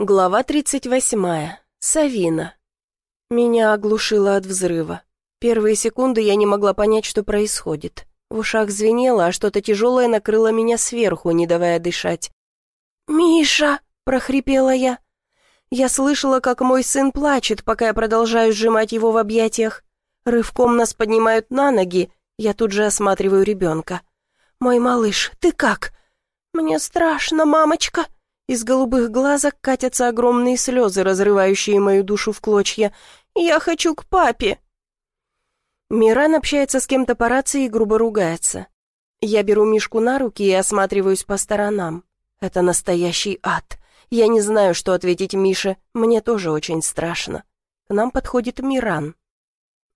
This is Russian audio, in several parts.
Глава 38. Савина. Меня оглушило от взрыва. Первые секунды я не могла понять, что происходит. В ушах звенело, а что-то тяжелое накрыло меня сверху, не давая дышать. «Миша!» — прохрипела я. Я слышала, как мой сын плачет, пока я продолжаю сжимать его в объятиях. Рывком нас поднимают на ноги, я тут же осматриваю ребенка. «Мой малыш, ты как?» «Мне страшно, мамочка!» Из голубых глазок катятся огромные слезы, разрывающие мою душу в клочья. «Я хочу к папе!» Миран общается с кем-то по рации и грубо ругается. Я беру Мишку на руки и осматриваюсь по сторонам. Это настоящий ад. Я не знаю, что ответить Мише. Мне тоже очень страшно. К нам подходит Миран.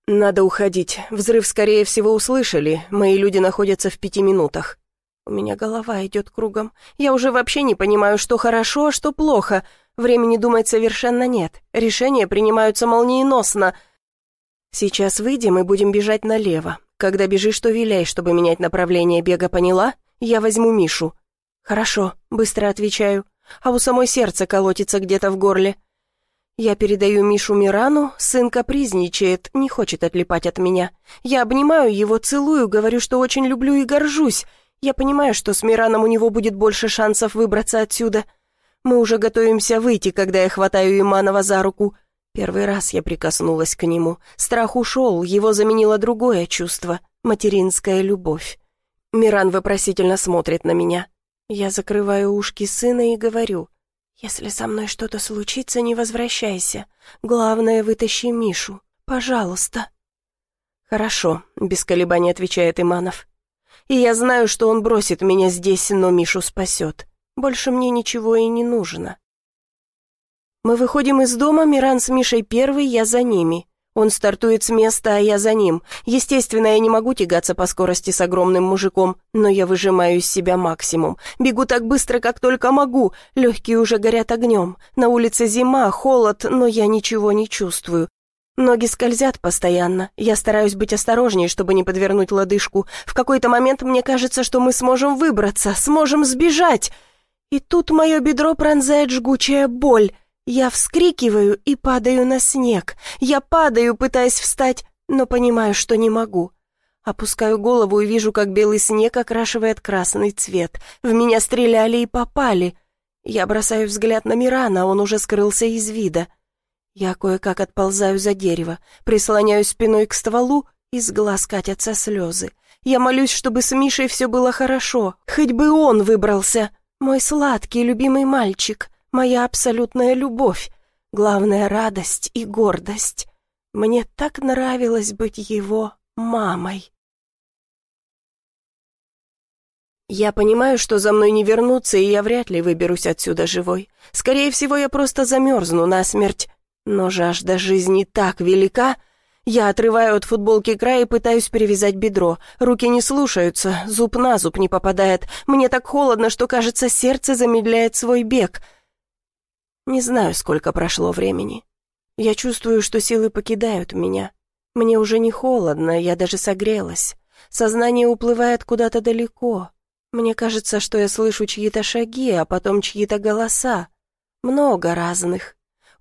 «Надо уходить. Взрыв, скорее всего, услышали. Мои люди находятся в пяти минутах». У меня голова идет кругом. Я уже вообще не понимаю, что хорошо, а что плохо. Времени думать совершенно нет. Решения принимаются молниеносно. Сейчас выйдем и будем бежать налево. Когда бежишь, то виляй, чтобы менять направление бега, поняла? Я возьму Мишу. Хорошо, быстро отвечаю. А у самой сердце колотится где-то в горле. Я передаю Мишу Мирану, сын капризничает, не хочет отлипать от меня. Я обнимаю его, целую, говорю, что очень люблю и горжусь. Я понимаю, что с Мираном у него будет больше шансов выбраться отсюда. Мы уже готовимся выйти, когда я хватаю Иманова за руку. Первый раз я прикоснулась к нему. Страх ушел, его заменило другое чувство — материнская любовь. Миран вопросительно смотрит на меня. Я закрываю ушки сына и говорю, «Если со мной что-то случится, не возвращайся. Главное, вытащи Мишу. Пожалуйста». «Хорошо», — без колебаний отвечает Иманов и я знаю, что он бросит меня здесь, но Мишу спасет. Больше мне ничего и не нужно. Мы выходим из дома, Миран с Мишей первый, я за ними. Он стартует с места, а я за ним. Естественно, я не могу тягаться по скорости с огромным мужиком, но я выжимаю из себя максимум. Бегу так быстро, как только могу. Легкие уже горят огнем. На улице зима, холод, но я ничего не чувствую. Ноги скользят постоянно. Я стараюсь быть осторожнее, чтобы не подвернуть лодыжку. В какой-то момент мне кажется, что мы сможем выбраться, сможем сбежать. И тут мое бедро пронзает жгучая боль. Я вскрикиваю и падаю на снег. Я падаю, пытаясь встать, но понимаю, что не могу. Опускаю голову и вижу, как белый снег окрашивает красный цвет. В меня стреляли и попали. Я бросаю взгляд на Мирана, он уже скрылся из вида. Я кое-как отползаю за дерево, прислоняюсь спиной к стволу, из глаз катятся слезы. Я молюсь, чтобы с Мишей все было хорошо, хоть бы он выбрался. Мой сладкий, любимый мальчик, моя абсолютная любовь, главная радость и гордость. Мне так нравилось быть его мамой. Я понимаю, что за мной не вернуться, и я вряд ли выберусь отсюда живой. Скорее всего, я просто замерзну насмерть. Но жажда жизни так велика. Я отрываю от футболки край и пытаюсь перевязать бедро. Руки не слушаются, зуб на зуб не попадает. Мне так холодно, что, кажется, сердце замедляет свой бег. Не знаю, сколько прошло времени. Я чувствую, что силы покидают меня. Мне уже не холодно, я даже согрелась. Сознание уплывает куда-то далеко. Мне кажется, что я слышу чьи-то шаги, а потом чьи-то голоса. Много разных.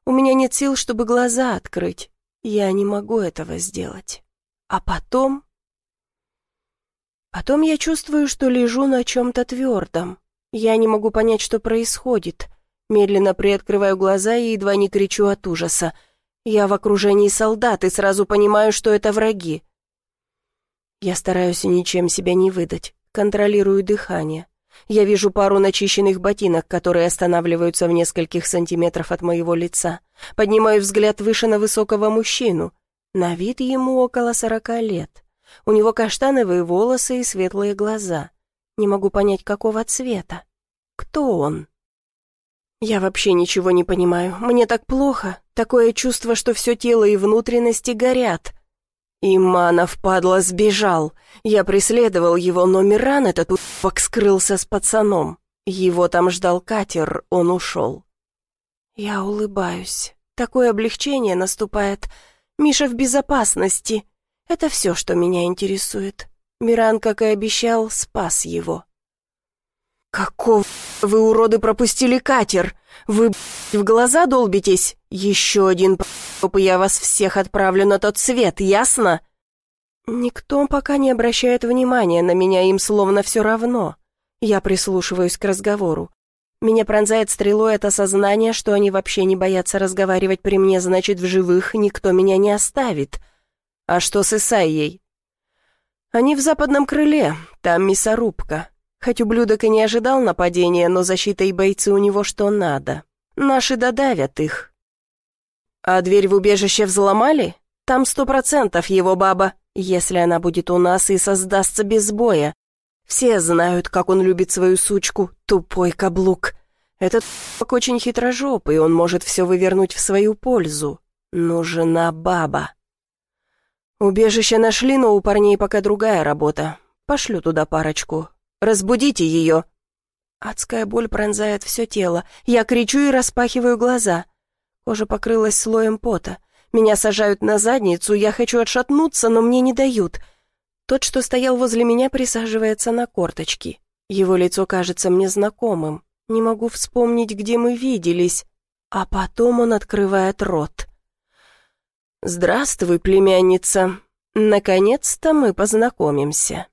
У меня нет сил, чтобы глаза открыть. Я не могу этого сделать. А потом... Потом я чувствую, что лежу на чем-то твердом. Я не могу понять, что происходит. Медленно приоткрываю глаза и едва не кричу от ужаса. Я в окружении солдат и сразу понимаю, что это враги. Я стараюсь ничем себя не выдать, контролирую дыхание. Я вижу пару начищенных ботинок, которые останавливаются в нескольких сантиметров от моего лица. Поднимаю взгляд выше на высокого мужчину. На вид ему около сорока лет. У него каштановые волосы и светлые глаза. Не могу понять, какого цвета. Кто он? Я вообще ничего не понимаю. Мне так плохо. Такое чувство, что все тело и внутренности горят. Иманов, падла, сбежал. Я преследовал его, но Миран этот уфак скрылся с пацаном. Его там ждал катер, он ушел. Я улыбаюсь. Такое облегчение наступает. Миша в безопасности. Это все, что меня интересует. Миран, как и обещал, спас его. «Каков вы, уроды, пропустили катер? Вы, в глаза долбитесь? Еще один поп, я вас всех отправлю на тот свет, ясно?» Никто пока не обращает внимания на меня, им словно все равно. Я прислушиваюсь к разговору. Меня пронзает стрелой это сознание, что они вообще не боятся разговаривать при мне, значит, в живых никто меня не оставит. А что с Исайей? Они в западном крыле, там мясорубка. Хоть ублюдок и не ожидал нападения, но защита и бойцы у него что надо. Наши додавят их. А дверь в убежище взломали? Там сто процентов его баба, если она будет у нас и создастся без боя. Все знают, как он любит свою сучку, тупой каблук. Этот очень хитрожопый, он может все вывернуть в свою пользу. Нужна баба. Убежище нашли, но у парней пока другая работа. Пошлю туда парочку. Разбудите ее. Адская боль пронзает все тело. Я кричу и распахиваю глаза. Кожа покрылась слоем пота. Меня сажают на задницу, я хочу отшатнуться, но мне не дают — тот, что стоял возле меня, присаживается на корточки. Его лицо кажется мне знакомым. Не могу вспомнить, где мы виделись. А потом он открывает рот. «Здравствуй, племянница. Наконец-то мы познакомимся».